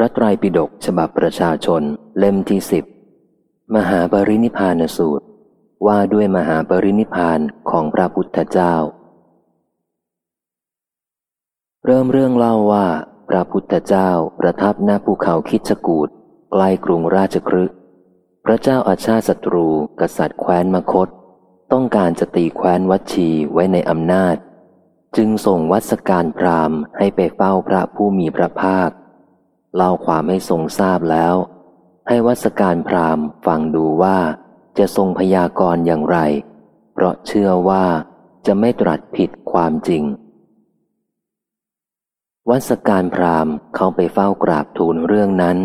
ระไตรปิฎกฉบับประชาชนเล่มที่สิบมหาปรินิพานสูตร ว่าด้วยมหาปรินิพานของพระพุทธเจ้า เริ่มเรื่องเล่าว่า พระพุทธเจ้าประทับหน้าภูเขาคิดจกูดใกล้กรุงราชครึกพระเจ้าอาชาศัตรู กษัตริย์แคว้นมคต ต้องการจะตีแคว้นวัชีไว้ในอำนาจ จึงส่งวัสการพราหมณ์ให้ไปเฝ้าพระผู้มีพระภาค เล่าความให้ทรงทราบแล้ว ให้วัสการพราหมณ์ฟังดูว่าจะทรงพยากรณ์อย่างไร เพราะเชื่อว่าจะไม่ตรัสผิดความจริง วัสการพราหมณ์เข้าไปเฝ้ากราบทูลเรื่องนั้น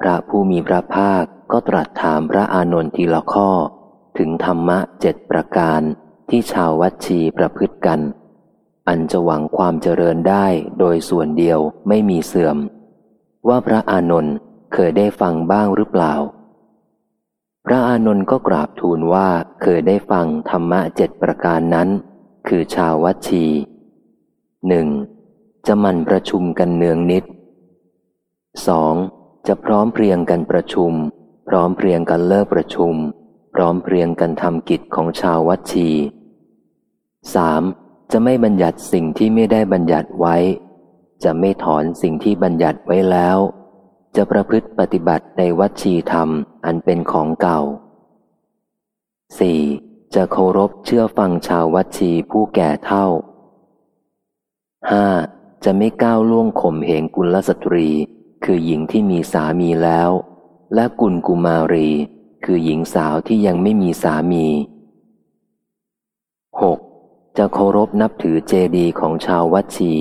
พระผู้มีพระภาคก็ตรัสถามพระอานนท์ทีละข้อ ถึงธรรมะเจ็ดประการที่ชาววัชีประพฤติกัน อันจะหวังความเจริญได้โดยส่วนเดียวไม่มีเสื่อม ว่าพระอานนท์เคยได้ฟังบ้างหรือเปล่า พระอานนท์ก็กราบทูลว่าเคยได้ฟังธรรมะเจ็ดประการนั้น คือชาววัชีหนึ่งจะมันประชุมกันเนืองนิดสองจะพร้อมเพรียงกันประชุม พร้อมเพรียงกันเลิกประชุม พร้อมเพรียงกันทำกิจของชาววัชีสามจะไม่บัญญัติสิ่งที่ไม่ได้บัญญัติไว้ จะไม่ถอนสิ่งที่บัญญัติไว้แล้ว จะประพฤติปฏิบัติในวัชีธรรมอันเป็นของเก่า 4. จะเคารพเชื่อฟังชาววัชีผู้แก่เท่า 5. จะไม่ก้าวล่วงข่มเหงกุลสตรี คือหญิงที่มีสามีแล้ว และกุลกุมารี คือหญิงสาวที่ยังไม่มีสามี 6. จะเคารพนับถือเจดีย์ของชาววัชี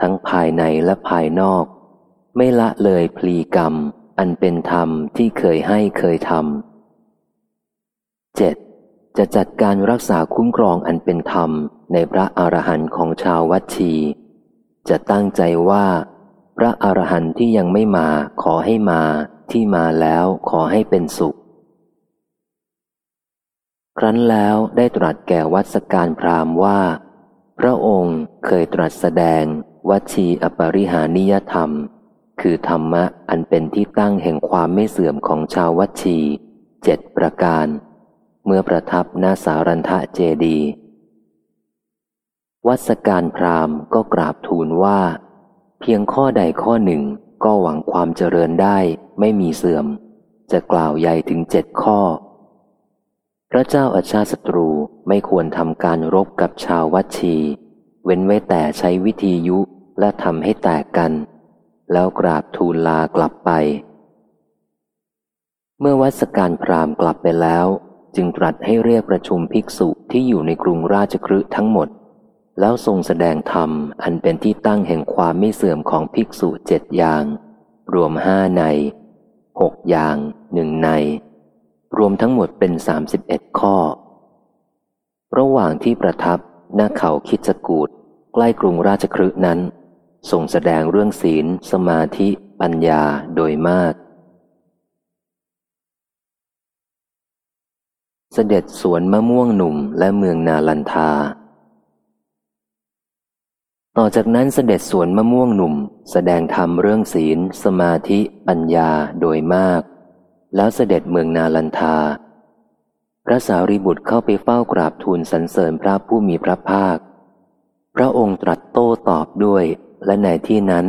ทั้งภายในและภายนอก ไม่ละเลยพลีกรรม อันเป็นธรรมที่เคยให้เคยทำเจ็ดจะจัดการรักษาคุ้มครองอันเป็นธรรมในพระอรหันต์ของชาววัชี จะตั้งใจว่า พระอรหันต์ที่ยังไม่มาขอให้มาที่มาแล้วขอให้เป็นสุข ครั้นแล้วได้ตรัสแก่วัดสการพราหมว่า พระองค์เคยตรัสแสดง วัชีอปริหานิยธรรม คือธรรมะอันเป็นที่ตั้งแห่งความไม่เสื่อมของชาววัชีเจ็ดประการ เมื่อประทับหน้าสารันทะเจดี วัสการพราหมณ์ก็กราบทูลว่า เพียงข้อใดข้อหนึ่งก็หวังความเจริญได้ไม่มีเสื่อม จะกล่าวใหญ่ถึงเจ็ดข้อ พระเจ้าอาชาศัตรูไม่ควรทำการรบกับชาววัชี เว้นไว้แต่ใช้วิธียุ และทำให้แตกกัน แล้วกราบทูลลากลับไป เมื่อวัสการพราหมณ์กลับไปแล้ว จึงตรัสให้เรียกประชุมภิกษุที่อยู่ในกรุงราชคฤห์ทั้งหมด แล้วทรงแสดงธรรมอันเป็นที่ตั้งแห่งความไม่เสื่อมของภิกษุเจ็ดอย่าง รวมห้าในหกอย่างหนึ่งใน รวมทั้งหมดเป็นสามสิบเอ็ดข้อ ระหว่างที่ประทับหน้าเขาคิดจกูดใกล้กรุงราชคฤห์นั้น ทรงแสดงเรื่องศีล สมาธิ ปัญญาโดยมาก เสด็จสวนมะม่วงหนุ่มและเมืองนาลันทา ต่อจากนั้นเสด็จสวนมะม่วงหนุ่ม แสดงธรรมเรื่องศีล สมาธิ ปัญญาโดยมาก แล้วเสด็จเมืองนาลันทา พระสารีบุตรเข้าไปเฝ้ากราบทูลสรรเสริญพระผู้มีพระภาค พระองค์ตรัสโต้ตอบด้วย และในที่นั้น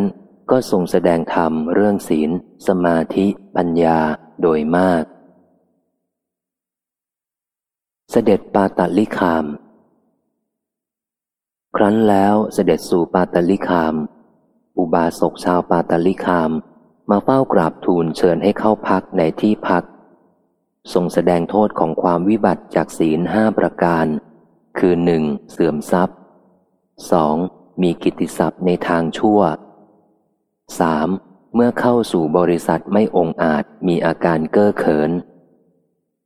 ก็ทรงแสดงธรรมเรื่องศีล สมาธิ ปัญญาโดยมาก เสด็จปาตลิคาม ครั้นแล้วเสด็จสู่ปาตลิคาม อุบาสกชาวปาตลิคาม มาเฝ้ากราบทูลเชิญให้เข้าพักในที่พัก ทรงแสดงโทษของความวิบัติจากศีลห้าประการ คือหนึ่งเสื่อมทรัพย์สอง มีกิตติศัพท์ในทางชั่ว 3. เมื่อเข้าสู่บริษัทไม่องอาจมีอาการเก้อเขิน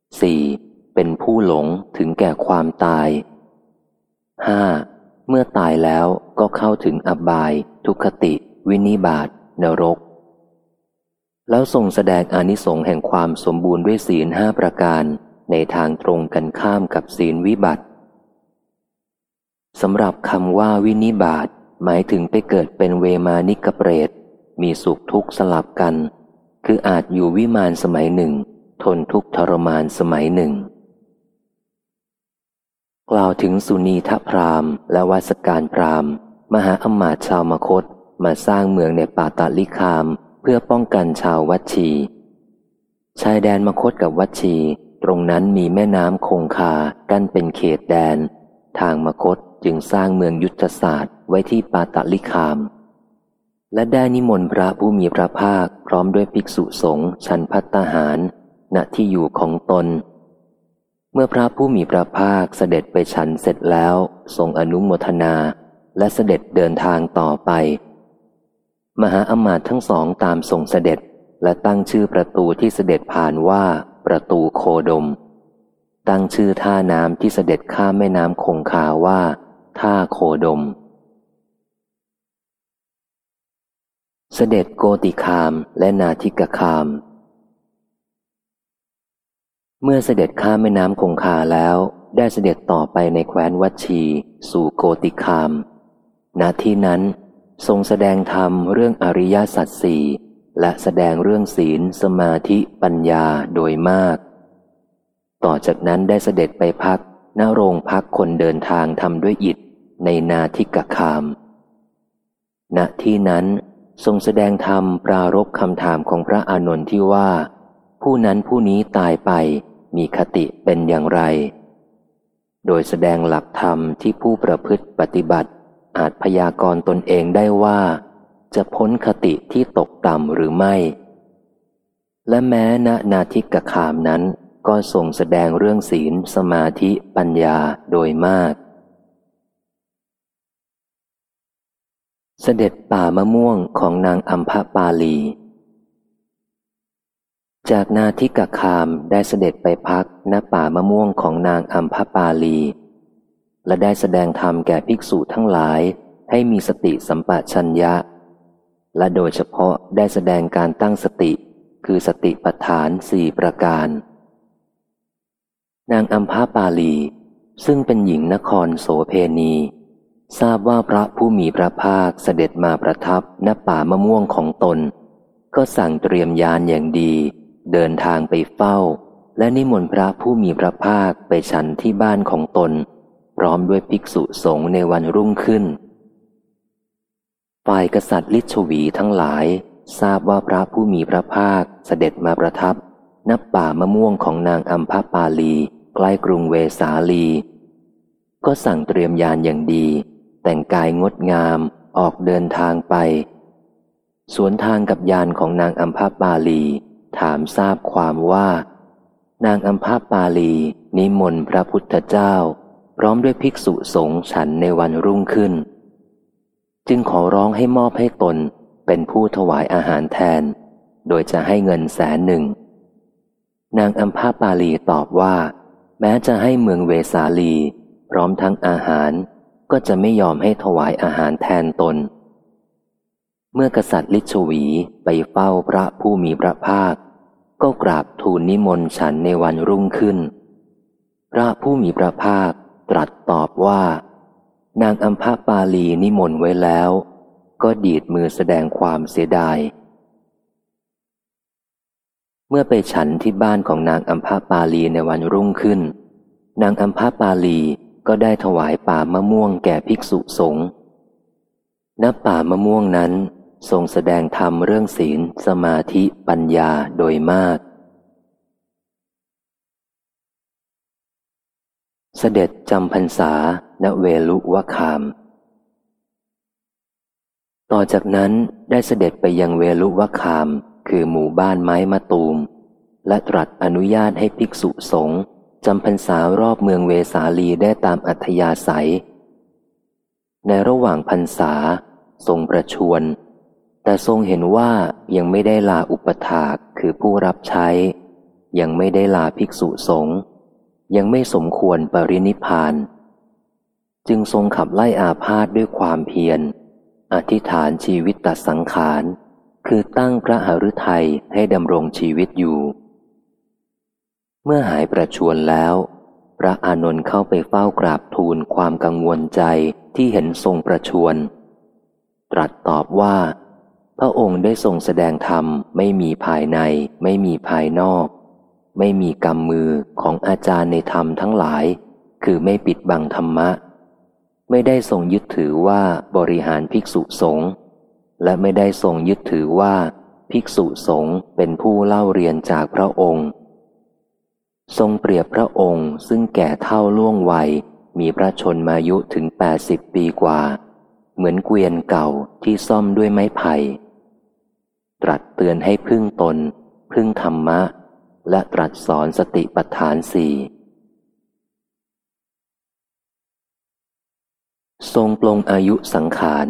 4. เป็นผู้หลงถึงแก่ความตาย 5. เมื่อตายแล้วก็เข้าถึงอบาย ทุคติ วินิบาตนรก แล้วทรงแสดงอนิสงส์แห่งความสมบูรณ์ด้วยศีลห้าประการ ในทางตรงกันข้ามกับศีลวิบัติ สำหรับคำว่าวินิบาตหมายถึงไปเกิดเป็นเวมานิกเปรต มีสุขทุกข์สลับกัน คืออาจอยู่วิมานสมัยหนึ่ง ทนทุกข์ทรมานสมัยหนึ่ง กล่าวถึงสุนีทพรามและวัสการพรามมหาอมาตชาวมคตมาสร้างเมืองในป่าตาลิคามเพื่อป้องกันชาววัชี ชายแดนมคตกับวัชี ตรงนั้นมีแม่น้ำคงคากั้นเป็นเขตแดน ทางมคต จึงสร้างเมืองยุทธศาสตร์ไว้ที่ปาตลิคาม และได้นิมนต์พระผู้มีพระภาคพร้อมด้วยภิกษุสงฆ์ชันพัตตาหาร ณที่อยู่ของตน เมื่อพระผู้มีพระภาคเสด็จไปฉันเสร็จแล้ว ทรงอนุโมทนาและเสด็จเดินทางต่อไป มหาอมาตย์ทั้งสองตามส่งเสด็จและตั้งชื่อประตูที่เสด็จผ่านว่าประตูโคดม ตั้งชื่อท่าน้ำที่เสด็จข้ามแม่น้ำคงคาว่า ท่าโคดม เสด็จโกติคามและนาทิกคาม เมื่อเสด็จข้ามแม่น้ำคงคาแล้วได้เสด็จต่อไปในแคว้นวัชี สู่โกติคาม ณ ที่นั้นทรงแสดงธรรมเรื่องอริยสัจสี่และแสดงเรื่องศีลสมาธิปัญญาโดยมาก ต่อจากนั้นได้เสด็จไปพักณโรงพักคนเดินทางทำด้วยอิฐ ในนาทิกคาม ณ ที่นั้นทรงแสดงธรรมปรารบคำถามของพระอานนท์ที่ว่า ผู้นั้นผู้นี้ตายไปมีคติเป็นอย่างไร โดยแสดงหลักธรรมที่ผู้ประพฤติปฏิบัติ อาจพยากรณ์ตนเองได้ว่า จะพ้นคติที่ตกต่ำหรือไม่ และแม้ณนาทิกขามนั้นก็ทรงแสดงเรื่องศีลสมาธิปัญญาโดยมาก เสด็จป่ามะม่วงของนางอัมพปาลี จากนาทิกขามได้เสด็จไปพักณป่ามะม่วงของนางอัมพปาลี และได้แสดงธรรมแก่ภิกษุทั้งหลายให้มีสติสัมปชัญญะ และโดยเฉพาะได้แสดงการตั้งสติ คือสติปัฏฐานสี่ประการ นางอัมพาปาลี ซึ่งเป็นหญิงนครโสเพณี ทราบว่าพระผู้มีพระภาคเสด็จมาประทับณป่ามะม่วงของตน ก็สั่งเตรียมยานอย่างดี เดินทางไปเฝ้า และนิมนต์พระผู้มีพระภาคไปฉันที่บ้านของตน พร้อมด้วยภิกษุสงฆ์ในวันรุ่งขึ้น ฝ่ายกษัตริย์ลิชวีทั้งหลาย ทราบว่าพระผู้มีพระภาคเสด็จมาประทับนับป่ามะม่วงของนางอัมพาปาลี ใกล้กรุงเวสาลี ก็สั่งเตรียมยานอย่างดี แต่งกายงดงามออกเดินทางไป สวนทางกับยานของนางอัมพาปาลี ถามทราบความว่า นางอัมพาปาลีนิมนต์พระพุทธเจ้า พร้อมด้วยภิกษุสงฆ์ฉันในวันรุ่งขึ้น จึงขอร้องให้มอบให้ตนเป็นผู้ถวายอาหารแทน โดยจะให้เงินแสนหนึ่ง นางอัมพาปาลีตอบว่า แม้จะให้เมืองเวสาลี พร้อมทั้งอาหาร ก็จะไม่ยอมให้ถวายอาหารแทนตน เมื่อกษัตริย์ลิชวีไปเฝ้าพระผู้มีพระภาค ก็กราบทูลนิมนต์ฉันในวันรุ่งขึ้น พระผู้มีพระภาคตรัสตอบว่า นางอัมพาปาลีนิมนต์ไว้แล้ว ก็ดีดมือแสดงความเสียดาย เมื่อไปฉันที่บ้านของนางอัมพาปาลีในวันรุ่งขึ้น นางอัมพาปาลี ก็ได้ถวายป่ามะม่วงแก่ภิกษุสงฆ์ณป่ามะม่วงนั้นทรงแสดงธรรมเรื่องศีล สมาธิปัญญาโดยมาก เสด็จจำพรรษาณเวลุวะคาม ต่อจากนั้นได้เสด็จไปยังเวลุวะคาม คือหมู่บ้านไม้มะตูม และตรัสอนุญาตให้ภิกษุสงฆ์ จำพรรษารอบเมืองเวสาลีได้ตามอัธยาศัย ในระหว่างพรรษาทรงประชวรแต่ทรงเห็นว่ายังไม่ได้ลาอุปถากคือผู้รับใช้ ยังไม่ได้ลาภิกษุสงฆ์ยังไม่สมควรปรินิพาน จึงทรงขับไล่อาพาธด้วยความเพียร อธิษฐานชีวิตตัดสังขาร คือตั้งพระหฤทัยให้ดำรงชีวิตอยู่ เมื่อหายประชวนแล้ว พระอานนท์เข้าไปเฝ้ากราบทูลความกังวลใจที่เห็นทรงประชวน ตรัสตอบว่าพพระองค์ได้ทรงแสดงธรรมไม่มีภายใน ไม่มีภายนอก ไม่มีกรรมมือของอาจารย์ในธรรมทั้งหลาย คือไม่ปิดบังธรรมะ ไม่ได้ทรงยึดถือว่าบริหารภิกษุสงฆ์และไม่ได้ทรงยึดถือว่า ภิกษุสงฆ์เป็นผู้เล่าเรียนจากพระองค์ ทรงเปรียบพระองค์ซึ่งแก่เท่าล่วงวัย มีพระชนมายุถึงแปดสิบปีกว่า เหมือนเกวียนเก่าที่ซ่อมด้วยไม้ไผ่ ตรัสเตือนให้พึ่งตน พึ่งธรรมะ และตรัสสอนสติปัฏฐานสี่ทรงปลงอายุสังขาร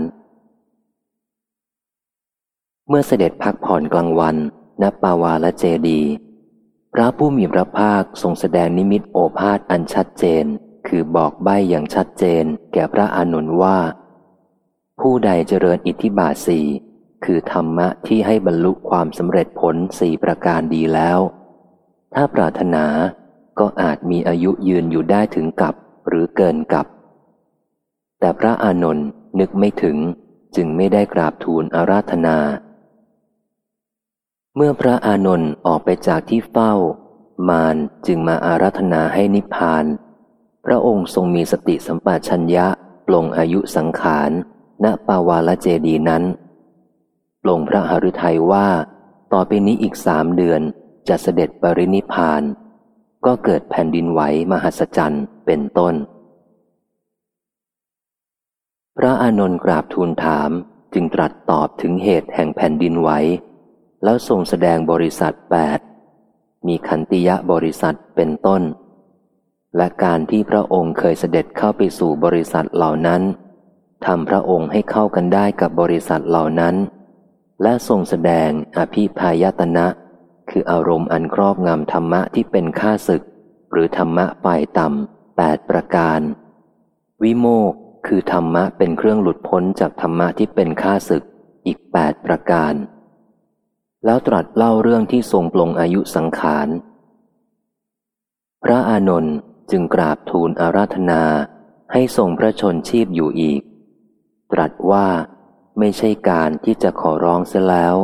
เมื่อเสด็จพักผ่อนกลางวันณปาวาและเจดี พระผู้มีพระภาคทรงแสดงนิมิตโอภาษอันชัดเจน คือบอกใบ้อย่างชัดเจน แก่พระอานนท์ว่า ผู้ใดเจริญอิทธิบาทสี่คือธรรมะที่ให้บรรลุความสำเร็จผลสี่ประการดีแล้ว ถ้าปรารถนาก็อาจมีอายุยืนอยู่ได้ถึงกับหรือเกินกับ แต่พระอานนท์นึกไม่ถึงจึงไม่ได้กราบทูลอาราธนา เมื่อพระอานนท์ออกไปจากที่เฝ้า มารจึงมาอาราธนาให้นิพพาน พระองค์ทรงมีสติสัมปชัญญะปลงอายุสังขาร ณปาวาลเจดีนั้นปลงพระหฤทัยว่า ต่อไปนี้อีกสามเดือนจะเสด็จปรินิพาน ก็เกิดแผ่นดินไหวมหัศจรรย์เป็นต้น พระอานนท์กราบทูลถามจึงตรัสตอบถึงเหตุแห่งแผ่นดินไหว แล้วทรงแสดงบริษัทแปดมีขันติยะบริษัทเป็นต้น และการที่พระองค์เคยเสด็จเข้าไปสู่บริษัทเหล่านั้นทำพระองค์ให้เข้ากันได้กับบริษัทเหล่านั้น และทรงแสดงอภิพายตนะ คืออารมณ์อันครอบงำธรรมะที่เป็นข้าศึก หรือธรรมะฝ่ายต่ำแปดประการ วิโมกคือธรรมะเป็นเครื่องหลุดพ้นจากธรรมะที่เป็นข้าศึกอีกแปดประการ แล้วตรัสเล่าเรื่องที่ทรงปลงอายุสังขาร พระอานนท์จึงกราบทูลอาราธนาให้ทรงพระชนชีพอยู่อีก ตรัสว่าไม่ใช่การที่จะขอร้องเสียแล้ว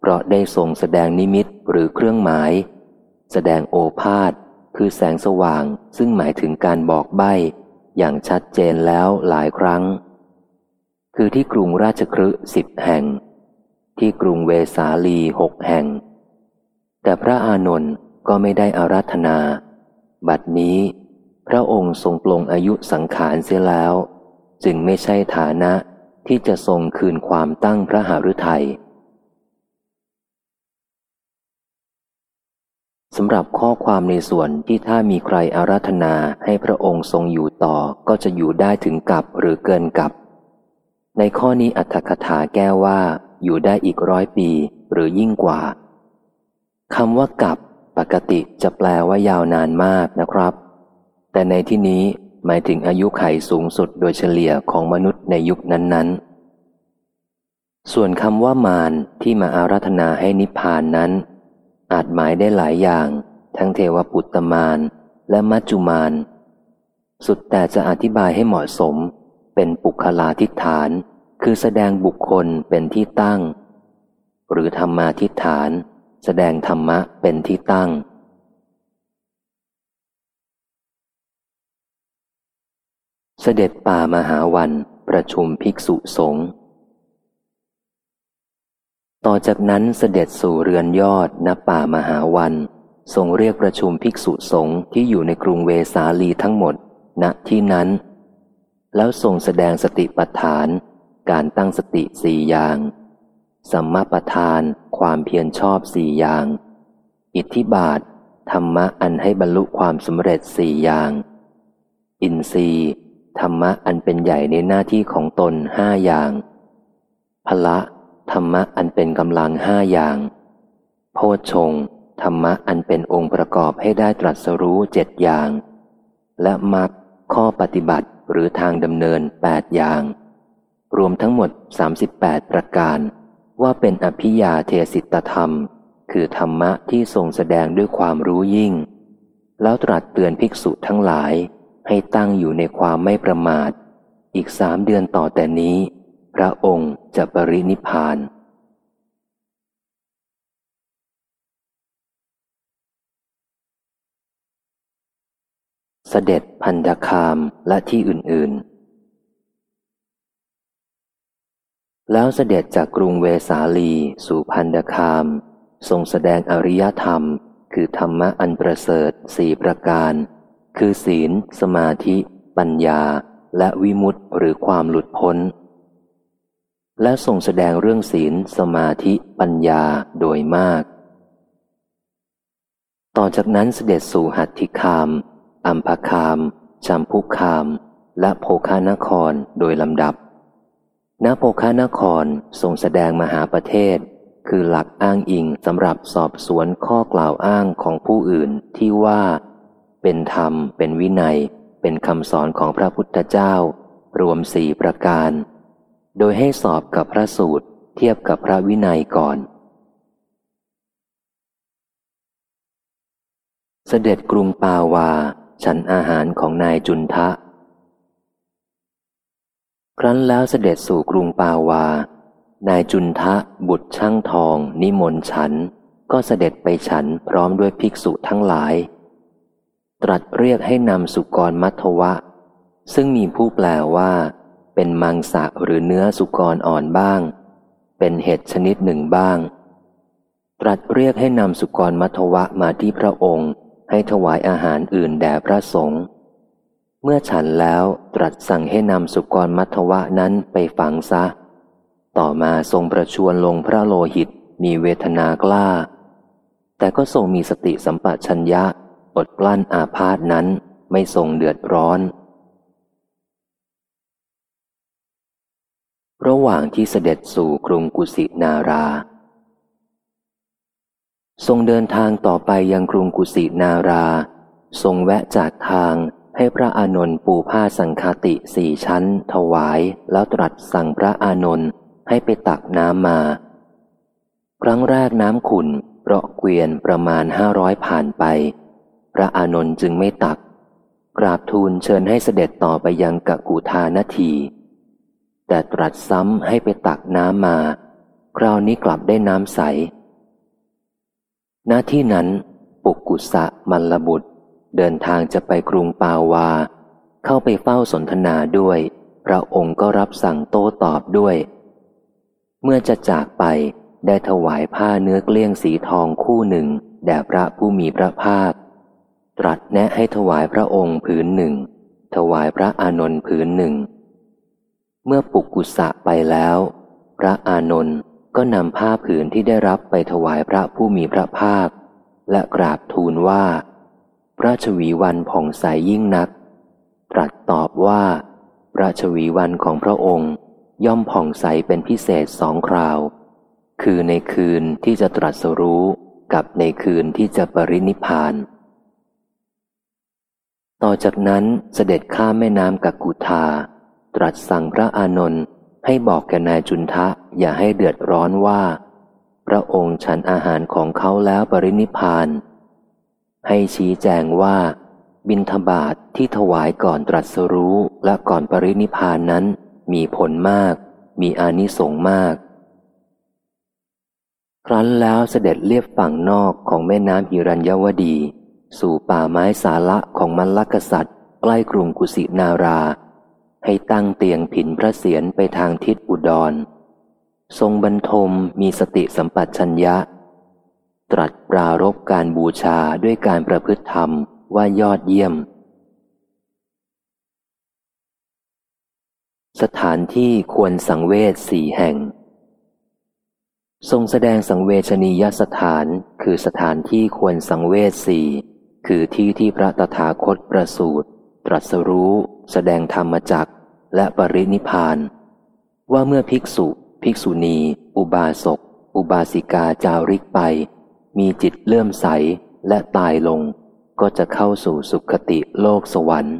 เพราะได้ทรงแสดงนิมิตหรือเครื่องหมาย แสดงโอภาษคือแสงสว่างซึ่งหมายถึงการบอกใบ้อย่างชัดเจนแล้วหลายครั้ง คือที่กรุงราชครืสิบแห่ง ที่กรุงเวสาลีหกแห่ง แต่พระอานนท์ก็ไม่ได้อารัธนา บัดนี้พระองค์ทรงปลงอายุสังขารเสียแล้ว จึงไม่ใช่ฐานะที่จะทรงคืนความตั้งพระหฤทัยสำหรับข้อความในส่วนที่ถ้ามีใครอาราธนาให้พระองค์ทรงอยู่ต่อก็จะอยู่ได้ถึงกับหรือเกินกับ ในข้อนี้อัตถคถาแก้ว่า อยู่ได้อีกร้อยปีหรือยิ่งกว่าคำว่ากับปกติจะแปลว่ายาวนานมากนะครับ แต่ในที่นี้หมายถึงอายุไขสูงสุดโดยเฉลี่ยของมนุษย์ในยุคนั้นๆ ส่วนคำว่ามารที่มาอาราธนาให้นิพพานนั้น อาจหมายได้หลายอย่าง ทั้งเทวปุตตมารและมัจจุมาร สุดแต่จะอธิบายให้เหมาะสม เป็นปุคลาทิฏฐาน คือแสดงบุคคลเป็นที่ตั้ง หรือธรรมาทิฏฐาน แสดงธรรมะเป็นที่ตั้ง เสด็จป่ามหาวันประชุมภิกษุสงฆ์ต่อจากนั้นเสด็จสู่เรือนยอดณป่ามหาวันทรงเรียกประชุมภิกษุสงฆ์ที่อยู่ในกรุงเวสาลีทั้งหมด ณที่นั้น แล้วทรงแสดงสติปัฏฐาน การตั้งสติสี่อย่าง สัมมาประธาน ความเพียรชอบสี่อย่าง อิทธิบาท ธรรมะอันให้บรรลุความสำเร็จสี่อย่าง อินทรีย์ ธรรมะอันเป็นใหญ่ในหน้าที่ของตนห้าอย่าง พละ ธรรมะอันเป็นกำลังห้าอย่าง โพชงธรรมะอันเป็นองค์ประกอบให้ได้ตรัสรู้เจ็ดอย่าง และมรรคข้อปฏิบัติหรือทางดำเนินแปดอย่าง รวมทั้งหมด 38 ประการ ว่าเป็นอภิยาเทสิตธรรม คือธรรมะที่ทรงแสดงด้วยความรู้ยิ่ง แล้วตรัสเตือนภิกษุทั้งหลายให้ตั้งอยู่ในความไม่ประมาท อีกสามเดือนต่อแต่นี้ พระองค์จะปรินิพานเสด็จพันธคามและที่อื่น ๆ แล้วเสด็จจากกรุงเวสาลีสู่พันธคาม ทรงแสดงอริยธรรม คือธรรมะอันประเสริฐสี่ประการ คือศีล สมาธิ ปัญญา และวิมุตติหรือความหลุดพ้น และทรงแสดงเรื่องศีล สมาธิ ปัญญาโดยมาก ต่อจากนั้นเสด็จสู่หัตถิคาม อัมพคามชัมพุคาม และโภคานครโดยลำดับ ณโภคานครทรงแสดงมหาประเทศ คือหลักอ้างอิงสำหรับสอบสวนข้อกล่าวอ้างของผู้อื่นที่ว่า เป็นธรรม เป็นวินัย เป็นคำสอนของพระพุทธเจ้า รวมสี่ประการ โดยให้สอบกับพระสูตรเทียบกับพระวินัยก่อน เสด็จกรุงปาวา ฉันอาหารของนายจุนทะ ครั้นแล้วเสด็จสู่กรุงปาวา นายจุนทะบุตรช่างทอง นิมนต์ฉัน ก็เสด็จไปฉันพร้อมด้วยภิกษุทั้งหลาย ตรัสเรียกให้นำสุกรมัทวะ ซึ่งมีผู้แปลว่า เป็นมังสะหรือเนื้อสุกรอ่อนบ้าง เป็นเห็ดชนิดหนึ่งบ้าง ตรัสเรียกให้นำสุกรมัทวะมาที่พระองค์ ให้ถวายอาหารอื่นแด่พระสงฆ์ เมื่อฉันแล้วตรัสสั่งให้นำสุกรมัทวะนั้นไปฝังซะ ต่อมาทรงประชวนลงพระโลหิตมีเวทนากล้า แต่ก็ทรงมีสติสัมปชัญญะอดกลั้นอาพาธนั้นไม่ทรงเดือดร้อน ระหว่างที่เสด็จสู่กรุงกุสินารา ทรงเดินทางต่อไปยังกรุงกุสินารา ทรงแวะจากทาง ให้พระอานนท์ปูผ้าสังคติสี่ชั้น ถวายแล้วตรัสสั่งพระอานนท์ให้ไปตักน้ำมา ครั้งแรกน้ำขุนเพราะเกวียนประมาณห้าร้อยผ่านไป พระอานนท์จึงไม่ตัก กราบทูลเชิญให้เสด็จต่อไปยังกะกุทานาที แต่ตรัสซ้ำให้ไปตักน้ำมา คราวนี้กลับได้น้ำใสณที่นั้น ปุกกุสะมัลลบุตร เดินทางจะไปกรุงปาวา เข้าไปเฝ้าสนทนาด้วย พระองค์ก็รับสั่งโต้ตอบด้วย เมื่อจะจากไปได้ถวายผ้าเนื้อเกลี้ยงสีทองคู่หนึ่ง แด่พระผู้มีพระภาค ตรัสแนะให้ถวายพระองค์ผืนหนึ่ง ถวายพระอานนท์ผืนหนึ่ง เมื่อปุกกุสะไปแล้ว พระอานนท์ก็นำผ้าผืนที่ได้รับไปถวายพระผู้มีพระภาค และกราบทูลว่า พระชวีวันผ่องใสยยิ่งนัก ตรัสตอบว่า พระชวีวันของพระองค์ย่อมผ่องใสเป็นพิเศษสองคราว คือในคืนที่จะตรัสรู้กับในคืนที่จะปรินิพานต่อจากนั้นเสด็จข้ามแม่น้ำกักกุทาตรัสสั่งพระอานนท์ให้บอกแกนายจุนทะอย่าให้เดือดร้อนว่า พระองค์ฉันอาหารของเขาแล้วปรินิพาน ให้ชี้แจงว่า บินทบาทที่ถวายก่อนตรัสรู้และก่อนปรินิพานนั้น มีผลมาก มีอานิสงส์มาก ครั้นแล้วเสด็จเลียบฝั่งนอกของแม่น้ำฮิรัญยวดี สู่ป่าไม้สาละของมัลลกษัตริย์ ใกล้กรุงกุสินารา ให้ตั้งเตียงผินพระเศียรไปทางทิศอุดร ทรงบรรทมมีสติสัมปชัญญะ ตรัสปรารบการบูชาด้วยการประพฤติธรรมว่ายอดเยี่ยม สถานที่ควรสังเวชสี่แห่ง ทรงแสดงสังเวชนียสถานคือสถานที่ควรสังเวชสี่คือที่ที่พระตถาคตประสูติตรัสรู้ แสดงธรรมจักและปรินิพาน ว่าเมื่อภิกษุ ภิกษุณี อุบาสก อุบาสิกาจาริกไป มีจิตเลื่อมใสและตายลง ก็จะเข้าสู่สุขติโลกสวรรค์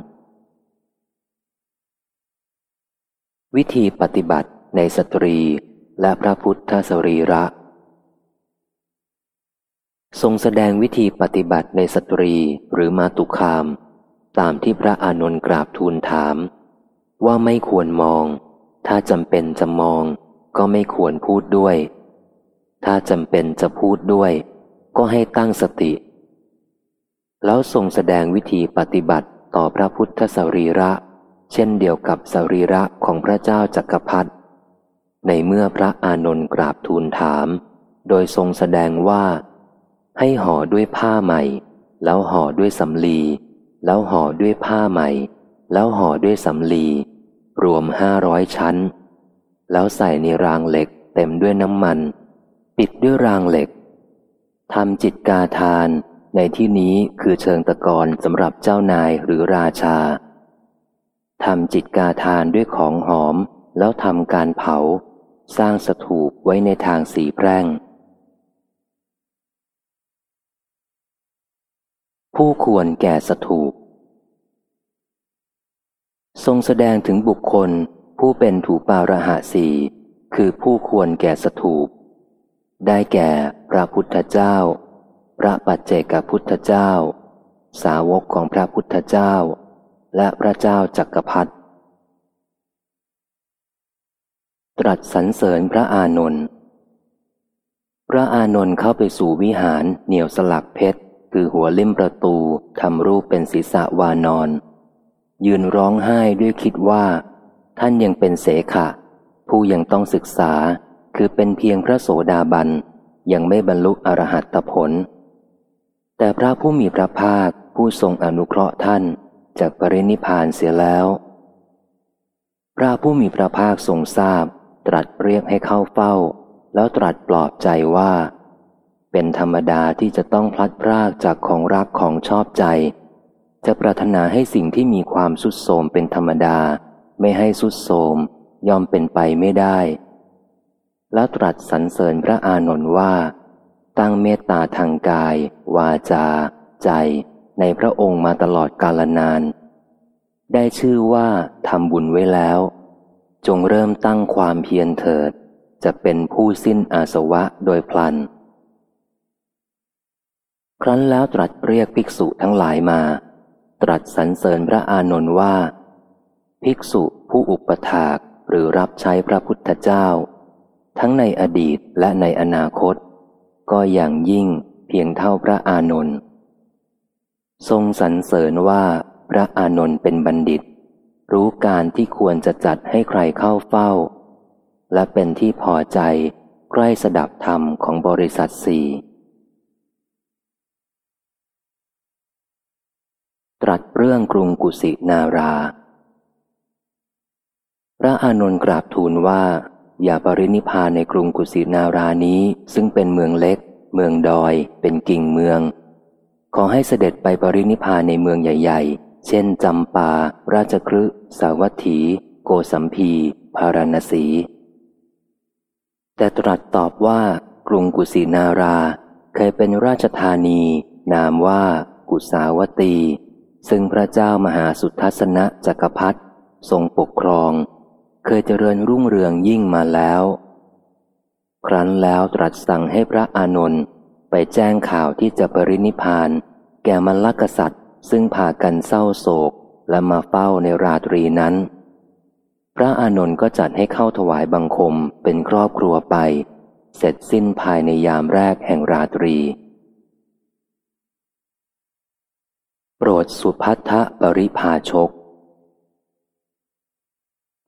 วิธีปฏิบัติในสตรีและพระพุทธสรีระ ทรงแสดงวิธีปฏิบัติในสตรีหรือมาตุคาม ตามที่พระอานนท์กราบทูลถาม ว่าไม่ควรมอง ถ้าจำเป็นจะมอง ก็ไม่ควรพูดด้วย ถ้าจำเป็นจะพูดด้วย ก็ให้ตั้งสติ แล้วทรงแสดงวิธีปฏิบัติต่อพระพุทธสรีระ เช่นเดียวกับสรีระของพระเจ้าจักรพรรดิในเมื่อพระอานนท์กราบทูลถาม โดยทรงแสดงว่า ให้ห่อด้วยผ้าใหม่ แล้วห่อด้วยสำลี แล้วห่อด้วยผ้าใหม่ แล้วห่อด้วยสำลี รวมห้าร้อยชั้น แล้วใส่ในรางเหล็กเต็มด้วยน้ำมัน ปิดด้วยรางเหล็ก ทำจิตกาทานในที่นี้คือเชิงตะกอนสำหรับเจ้านายหรือราชา ทำจิตกาทานด้วยของหอม แล้วทำการเผา สร้างสถูปไว้ในทางสีแพร่ง ผู้ควรแก่สถูป ทรงแสดงถึงบุคคลผู้เป็นถูปารหะสีคือผู้ควรแก่สถูป ได้แก่พระพุทธเจ้า พระปัจเจกพุทธเจ้า สาวกของพระพุทธเจ้า และพระเจ้าจักรพรรดิตรัสสรรเสริญพระอานนท์พระอานนท์เข้าไปสู่วิหารเหนียวสลักเพชร คือหัวเล่มประตูทำรูปเป็นศีรษะวานอน ยืนร้องไห้ด้วยคิดว่า ท่านยังเป็นเสขะ ผู้ยังต้องศึกษา คือเป็นเพียงพระโสดาบันยังไม่บรรลุอรหัตผล แต่พระผู้มีพระภาคผู้ทรงอนุเคราะห์ท่านจากปรินิพานเสียแล้ว พระผู้มีพระภาคทรงทราบ ตรัสเรียกให้เข้าเฝ้า แล้วตรัสปลอบใจว่า เป็นธรรมดาที่จะต้องพลัดพรากจากของรักของชอบใจ จะปรารถนาให้สิ่งที่มีความสุดโทมเป็นธรรมดา ไม่ให้สุดโทมยอมเป็นไปไม่ได้ แล้วตรัสสรรเสริญพระอานนท์ว่า ตั้งเมตตาทางกาย วาจา ใจในพระองค์มาตลอดกาลนาน ได้ชื่อว่าทำบุญไว้แล้ว จงเริ่มตั้งความเพียรเถิด จะเป็นผู้สิ้นอาสวะโดยพลัน ครั้นแล้วตรัสเรียกภิกษุทั้งหลายมา ตรัสสรรเสริญพระอานนท์ว่า ภิกษุผู้อุปถากหรือรับใช้พระพุทธเจ้า ทั้งในอดีตและในอนาคต ก็อย่างยิ่งเพียงเท่าพระอานนท์ทรงสรรเสริญว่าพระอานนท์เป็นบัณฑิต รู้การที่ควรจะจัดให้ใครเข้าเฝ้า และเป็นที่พอใจใกล้สดับธรรมของบริษัทสี่ตรัสเรื่องกรุงกุสินารา พระอานนท์กราบทูลว่า อย่าปรินิพานในกรุงกุสินารานี้ซึ่งเป็นเมืองเล็ก เมืองดอย เป็นกิ่งเมือง ขอให้เสด็จไปปรินิพานในเมืองใหญ่เช่นจำปา ราชครึสาวัตถี โกสัมพีพาราณสี แต่ตรัสตอบว่ากรุงกุสินารา เคยเป็นราชธานี นามว่ากุสาวตี ซึ่งพระเจ้ามหาสุทัศนะจักรพรรดิทรงปกครอง เคยเจริญรุ่งเรืองยิ่งมาแล้ว ครั้นแล้วตรัสสั่งให้พระอานนท์ไปแจ้งข่าวที่จะปรินิพาน แก่มรรคกษัตริย์ ซึ่งพากันเศร้าโศกและมาเฝ้าในราตรีนั้น พระอานนท์ก็จัดให้เข้าถวายบังคมเป็นครอบครัวไป เสร็จสิ้นภายในยามแรกแห่งราตรี โปรดสุพัทธปริภาชก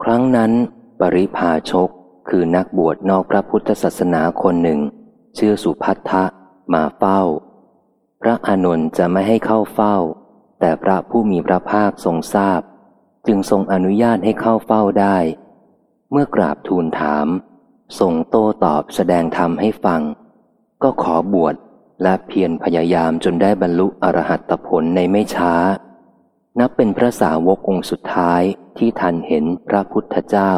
ครั้งนั้นปริภาชกคือนักบวชนอกพระพุทธศาสนาคนหนึ่ง ชื่อสุพัทธะมาเฝ้า พระอานนท์จะไม่ให้เข้าเฝ้า แต่พระผู้มีพระภาคทรงทราบ จึงทรงอนุญาตให้เข้าเฝ้าได้ เมื่อกราบทูลถามทรงโต้ตอบแสดงธรรมให้ฟัง ก็ขอบวชและเพียรพยายามจนได้บรรลุอรหัตผลในไม่ช้า นับเป็นพระสาวกองค์สุดท้ายที่ทันเห็นพระพุทธเจ้า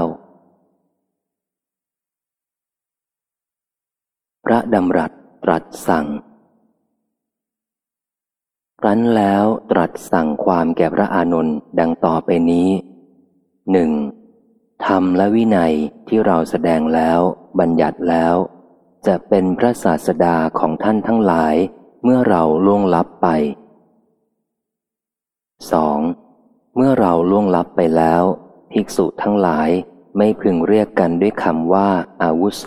พระดำรัสตรัสสั่งครั้นแล้วตรัสสั่งความแก่พระอานนท์ดังต่อไปนี้หนึ่งธรรมและวินัยที่เราแสดงแล้วบัญญัติแล้ว จะเป็นพระศาสดาของท่านทั้งหลายเมื่อเราล่วงลับไป 2. เมื่อเราล่วงลับไปแล้ว ภิกษุทั้งหลายไม่พึงเรียกกันด้วยคำว่า อาวุโส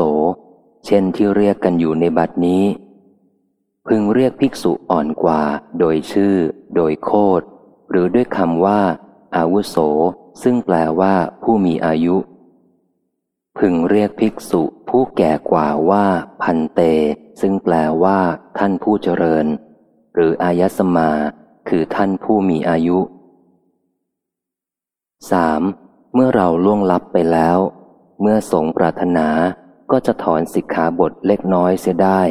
เช่นที่เรียกกันอยู่ในบัดนี้ พึงเรียกภิกษุอ่อนกว่า โดยชื่อ โดยโคดหรือด้วยคำว่า อาวุโส ซึ่งแปลว่าผู้มีอายุ พึงเรียกภิกษุผู้แก่กว่าว่า พันเต ซึ่งแปลว่า ท่านผู้เจริญ หรืออายสมา คือท่านผู้มีอายุ 3. เมื่อเราล่วงลับไปแล้ว เมื่อสงปรารถนาก็จะถอนสิกขาบทเล็กน้อยเสียได้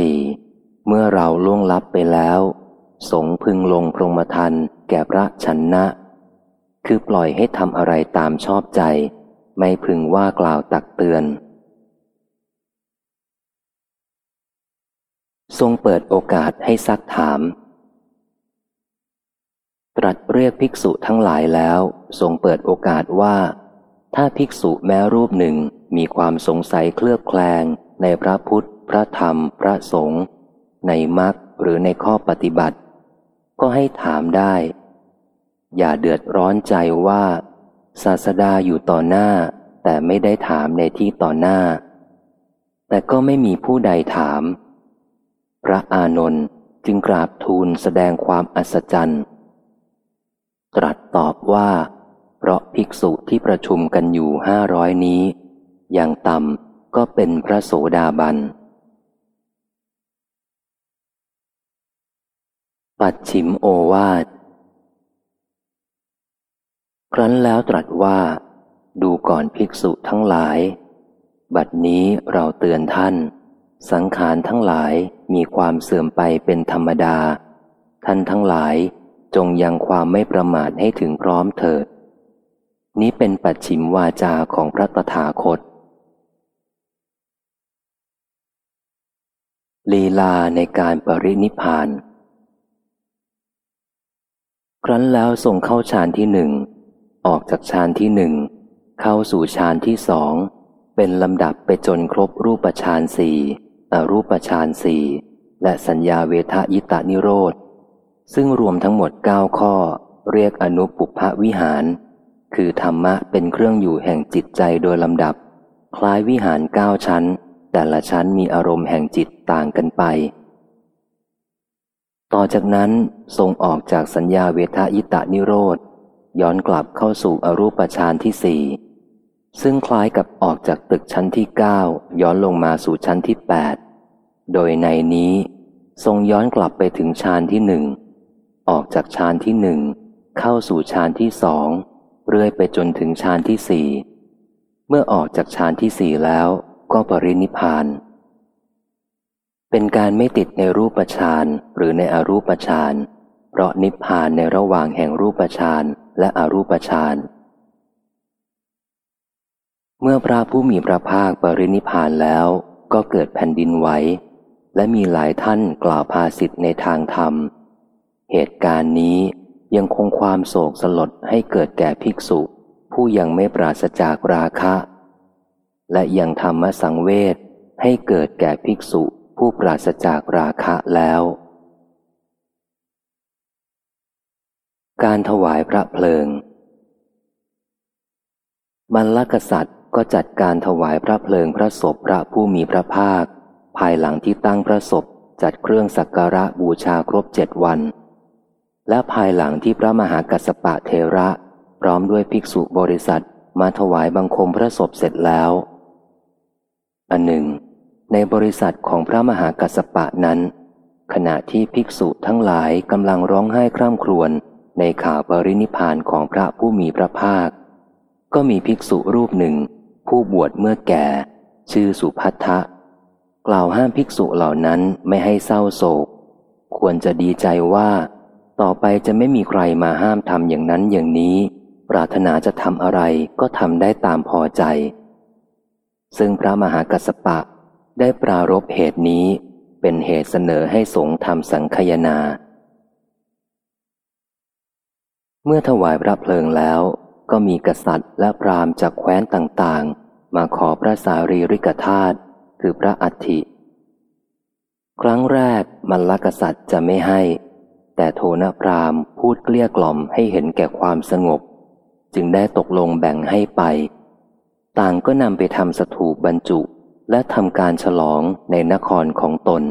4. เมื่อเราล่วงลับไปแล้ว สงพึงลงพรหมทันแก่พระชนนะ คือปล่อยให้ทำอะไรตามชอบใจ ไม่พึงว่ากล่าวตักเตือน ทรงเปิดโอกาสให้ซักถาม ตรัสเรียกภิกษุทั้งหลายแล้ว ทรงเปิดโอกาสว่า ถ้าภิกษุแม้รูปหนึ่งมีความสงสัยเคลือบแคลง ในพระพุทธ พระธรรม พระสงฆ์ในมรรคหรือในข้อปฏิบัติ ก็ให้ถามได้ อย่าเดือดร้อนใจว่า ศาสดาอยู่ต่อหน้า แต่ไม่ได้ถามในที่ต่อหน้า แต่ก็ไม่มีผู้ใดถาม ระอานนท์จึงกราบทูลแสดงความอัศจรรย์ ตรัสตอบว่า เพราะภิกษุที่ประชุมกันอยู่ห้าร้อยนี้ อย่างต่ำก็เป็นพระโสดาบัน ปัดชิมโอวาท ครั้นแล้วตรัสว่า ดูก่อนภิกษุทั้งหลาย บัดนี้เราเตือนท่าน สังขารทั้งหลายมีความเสื่อมไปเป็นธรรมดา ท่านทั้งหลายจงยังความไม่ประมาทให้ถึงพร้อมเถิด นี้เป็นปัจฉิมวาจาของพระตถาคต ลีลาในการปรินิพาน ครั้นแล้วส่งเข้าฌานที่หนึ่ง ออกจากฌานที่หนึ่ง เข้าสู่ฌานที่สอง เป็นลำดับไปจนครบรูปฌานสี่ อรูปฌานสี่และสัญญาเวทายตานิโรธ ซึ่งรวมทั้งหมดเก้าข้อ เรียกอนุปุพวิหาร คือธรรมะเป็นเครื่องอยู่แห่งจิตใจโดยลำดับ คล้ายวิหารเก้าชั้น แต่ละชั้นมีอารมณ์แห่งจิตต่างกันไป ต่อจากนั้นทรงออกจากสัญญาเวทายตานิโรธ ย้อนกลับเข้าสู่อรูปฌานที่สี่ ซึ่งคล้ายกับออกจากตึกชั้นที่เก้าย้อนลงมาสู่ชั้นที่แปดโดยในนี้ ทรงย้อนกลับไปถึงฌานที่หนึ่งออกจากฌานที่หนึ่งเข้าสู่ฌานที่สองเรื่อยไปจนถึงฌานที่สี่เมื่อออกจากฌานที่สี่แล้วก็ปรินิพาน เป็นการไม่ติดในรูปฌานหรือในอรูปฌานเพราะนิพพานในระหว่างแห่งรูปฌานและอรูปฌาน เมื่อพระผู้มีพระภาคปรินิพานแล้วก็เกิดแผ่นดินไหวและมีหลายท่านกล่าวภาสิทธิในทางธรรม เหตุการณ์นี้ยังคงความโศกสลดให้เกิดแก่ภิกษุ ผู้ยังไม่ปราศจากราคะ และยังธรรมสังเวชให้เกิดแก่ภิกษุผู้ปราศจากราคะแล้ว การถวายพระเพลิงบรรลกษัตริย์ ก็จัดการถวายพระเพลิงพระศพพระผู้มีพระภาค ภายหลังที่ตั้งพระศพจัดเครื่องสักการะบูชาครบเจ็ดวัน และภายหลังที่พระมหากัสปะเทระ พร้อมด้วยภิกษุบริษัทมาถวายบังคมพระศพเสร็จแล้ว อันหนึ่ง ในบริษัทของพระมหากัสปะนั้น ขณะที่ภิกษุทั้งหลายกำลังร้องไห้คร่ำครวญในข่าวปรินิพานของพระผู้มีพระภาค ก็มีภิกษุรูปหนึ่ง ผู้บวชเมื่อแก่ ชื่อสุพัทธะ กล่าวห้ามภิกษุเหล่านั้นไม่ให้เศร้าโศก ควรจะดีใจว่า ต่อไปจะไม่มีใครมาห้ามทำอย่างนั้นอย่างนี้ ปรารถนาจะทำอะไรก็ทำได้ตามพอใจ ซึ่งพระมหากัสปะได้ปรารบเหตุนี้เป็นเหตุเสนอให้สงฆ์ทำสังคยนา เมื่อถวายพระเพลิงแล้ว ก็มีกษัตริย์และพราหมณ์จากแคว้นต่างๆ มาขอพระสารีริกธาตุคือพระอัฐิ ครั้งแรกมัลลกษัตริย์จะไม่ให้ แต่โทนพราหมณ์พูดเกลี้ยกล่อมให้เห็นแก่ความสงบ จึงได้ตกลงแบ่งให้ไป ต่างก็นำไปทำสถูปบรรจุและทำการฉลองในนครของตน